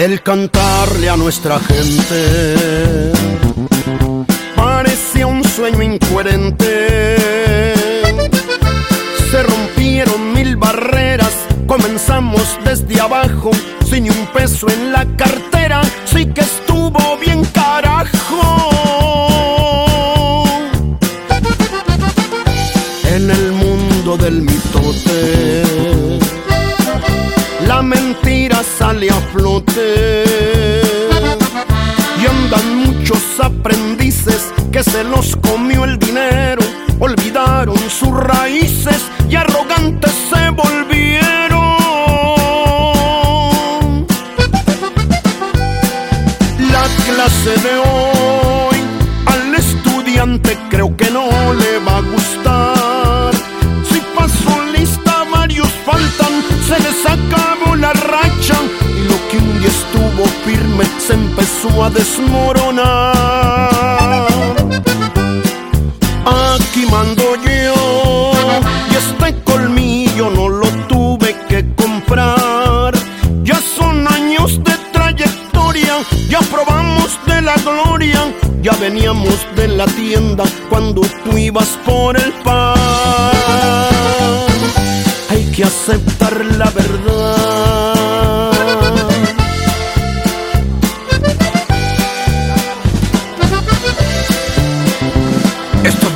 el cantarle a nuestra gente parecía un sueño incoherente. Se rompieron mil barreras, comenzamos desde abajo, sin un peso en la cartera, sí que estuvo bien carajo. Muchos aprendices que se los comió el dinero, olvidaron sus raíces y arrogantes se volvieron. La clase de hoy al estudiante creo que no le va a gustar. A desmoronar. Aquí mando yo y este colmillo no lo tuve que comprar. Ya son años de trayectoria, ya probamos de la gloria, ya veníamos de la tienda cuando tú ibas por el pan. Hay que aceptar la verdad.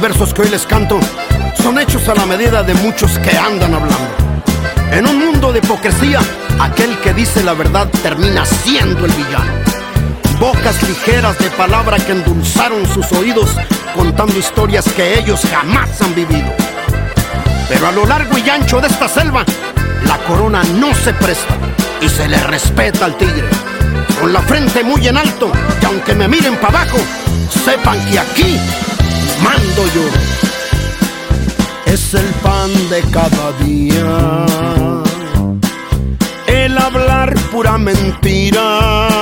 Versos que hoy les canto son hechos a la medida de muchos que andan hablando. En un mundo de hipocresía, aquel que dice la verdad termina siendo el villano. Bocas ligeras de palabra que endulzaron sus oídos contando historias que ellos jamás han vivido. Pero a lo largo y ancho de esta selva, la corona no se presta y se le respeta al tigre. Con la frente muy en alto y aunque me miren para abajo, sepan que aquí mando yo. Es el pan de cada día, el hablar pura mentira.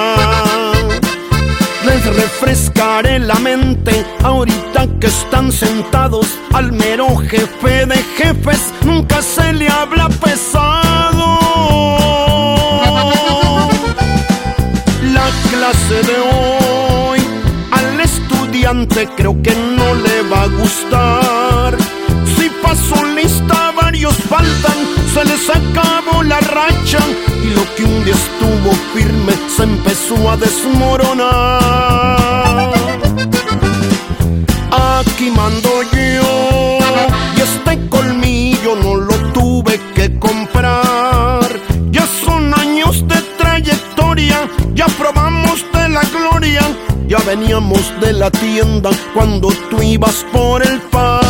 Les refrescaré la mente ahorita que están sentados al mero jefe de jefes, nunca se le habla pesado. La clase de hoy creo que no le va a gustar. Si pasó lista, varios faltan, se les acabó la racha y lo que un día estuvo firme se empezó a desmoronar. Ya veníamos de la tienda cuando tú ibas por el pan.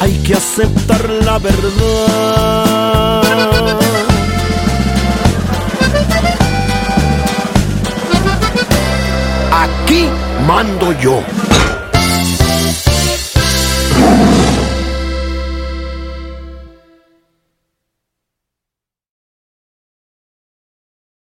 Hay que aceptar la verdad. Aquí mando yo.